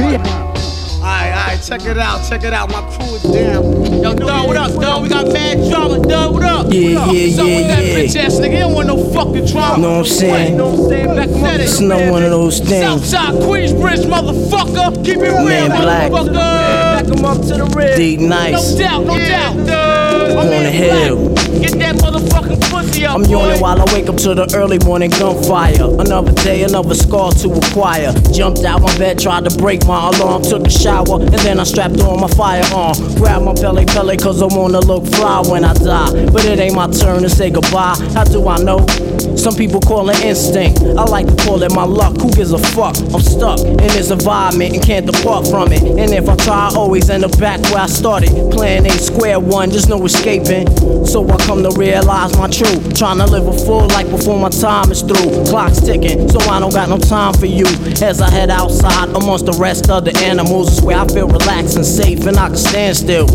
Alright, alright, check it out, check it out. My crew is down. Yo, Dub, what up, Dub? We got mad drama, Dub, what up? Yeah, what up? yeah, What's up yeah, with that yeah. bitch ass nigga? He don't want no fucking drama. Know what I'm saying? Know what I'm saying? Back him up. It's not one of those things. Southside Queensbridge, motherfucker. Keep it real, Man, black. motherfucker. Back him up to the red. Deep nice. No doubt, no doubt. My On man the hill. Black. Get that motherfucking pussy up, I'm yawning while I wake up to the early morning gunfire. Another day, another scar to acquire. Jumped out my bed, tried to break my alarm. Took a shower, and then I strapped on my firearm. Grabbed my belly belly, cause I wanna look fly when I die. But it ain't my turn to say goodbye. How do I know? Some people call it instinct. I like to call it my luck. Who gives a fuck? I'm stuck in this environment and can't depart from it. And if I try, I always end up back where I started. Plan A square one, just no escaping. So I come to realize my truth. Trying to live a full life before my time is through. Clock's ticking, so I don't got no time for you. As I head outside amongst the rest of the animals, is where I feel relaxed and safe and I can stand still.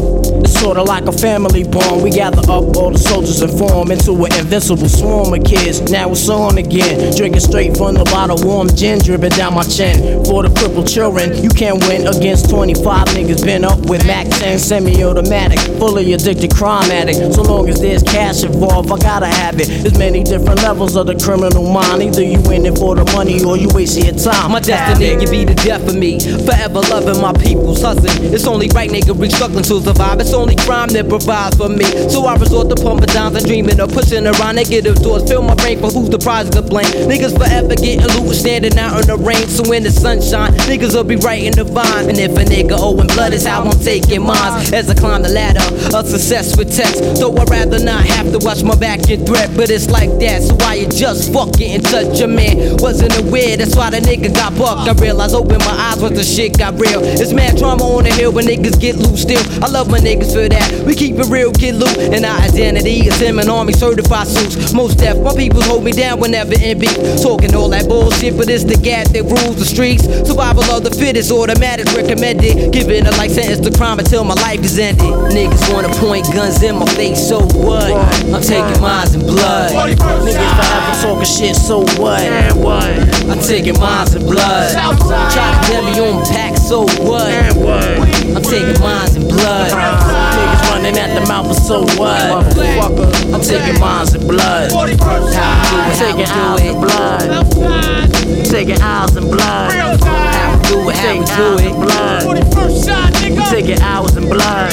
It's sorta like a family bond. We gather up all the soldiers and form into an invincible swarm of kids. Now it's on again. Drinking straight from the bottle, warm gin dripping down my chin. For the crippled children, you can't win against 25 niggas. Been up with Mac 10 semi-automatic, fully addicted crime addict. So long as there's cash involved, I gotta have it. There's many different levels of the criminal mind. Either you in it for the money or you wasting your time. My destiny can be the death of me. Forever loving my people's hustling. It's only right, nigga, we struggling to survive. It's only crime that provides for me. So I resort to pumping dimes and dreaming of pushing around negative doors. Fill my brain for who's the prize to blame. Niggas forever getting loot, standing out in the rain. So in the sunshine, niggas will be right in the vine. And if a nigga owing blood is how I'm taking mine. As I climb the ladder of success with text. Though I'd rather not have to watch my back and threat. But it's like that, so I adjust. Fuck getting touch a man. Wasn't aware, that's why the nigga got bucked. I realized, open my eyes once the shit got real. It's mad trauma on the hill when niggas get loose still. I love my niggas for that. We keep it real, get loot. And our identity is him and army certified suits. Most deaf, my peoples hold me down whenever in beef. Talking all that bullshit, but it's the gap that rules the streets. Survival of the fittest, automatic recommended. Giving a life sentence to crime until my life is ended. Niggas wanna point guns in my face, so what? I'm taking mines in blood. Niggas forever talking shit, so what? I'm taking mines in blood. Try to tell me on pack, so what? I'm taking mines in blood. Niggas running at the mouth, so what? I'm taking mines in blood. I'm taking hours in blood. Taking hours in blood. Do it, how we do it. blood. 41st shot, nigga. Taking hours in blood.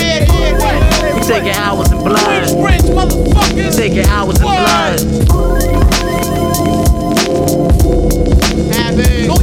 Yeah, yeah, We taking hours in blood. Taking hours in blood.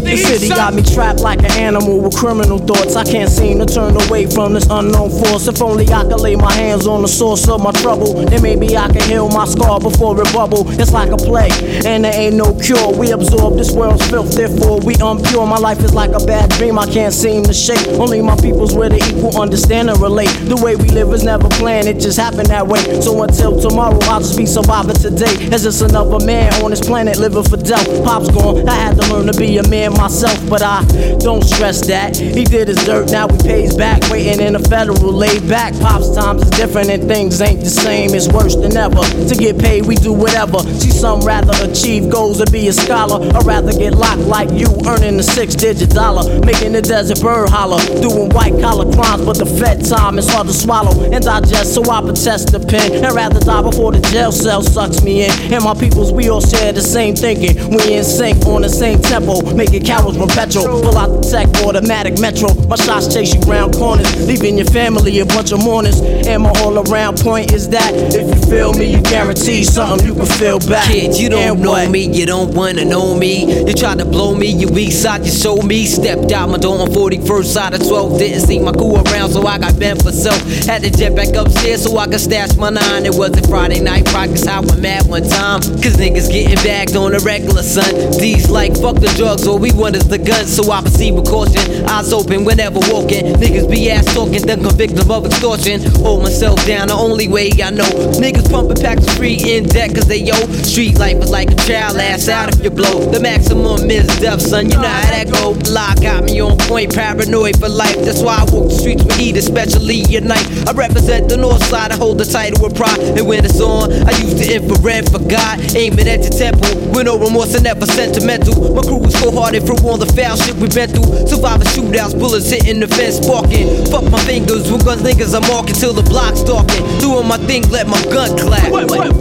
The city got me trapped like an animal with criminal thoughts. I can't seem to turn away from this unknown force. If only I could lay my hands on the source of my trouble, then maybe I can heal my scar before it bubble. It's like a plague, and there ain't no cure. We absorb this world's filth, therefore we unpure. My life is like a bad dream I can't seem to shake. Only my people's where the equal understand and relate. The way we live is never planned, it just happened that way. So until tomorrow, I'll just be surviving today. As just another man on this planet living for death. Pop's gone, I had to learn to be a man myself, but I don't stress that. He did his dirt, now he pays back. Waiting in a federal laid back. Pop's times is different and things ain't the same. It's worse than ever. To get paid, we do whatever. See, some rather achieve goals or be a scholar. I'd rather get locked like you, earning a six digit dollar. Making the desert bird holler. Doing white collar crimes, but the fed time is hard to swallow and digest. So I protest the pen and rather die before the jail cell sucks me in. And my peoples, we all share the same thinking. We in sync on the same tempo. Making cowards run petrol. Pull out the tech, automatic metro. My shots chase you round corners, leaving your family a bunch of mourners. And my all around point is that if you feel me, you guarantee something you can feel back. Kid, you don't And know what? me, you don't wanna know me. You tried to blow me, you weak side, you show me. Stepped out my door on 41st side of 12. Didn't see my crew around, so I got bent for self. Had to jet back upstairs so I could stash my nine. It wasn't Friday night, practice I went mad one time. Cause niggas getting bagged on a regular son. These like fuck the drugs, all we is the guns. So I proceed with caution. Eyes open whenever walking. Niggas be ass talking, then convict them of extortion. Hold myself down, the only way I know. Niggas pumping packs of free in debt cause they yo. Street life is like a child ass out if you blow. The maximum is death, son. You know how that go. Lie got me on point, paranoid for life. That's why I walk the streets with heat, especially at night. I represent the north side, I hold the title with pride. And when it's on, I use the infrared for God. Aiming at your temple with no remorse and never sentimental. My crew is cold hearted, from all the foul shit we've been through. Surviving shootouts, bullets hitting the fence, sparking. Fuck my fingers with gun niggas, I'm marking till the block's talking. Doing my thing, let my gun clap. What, what,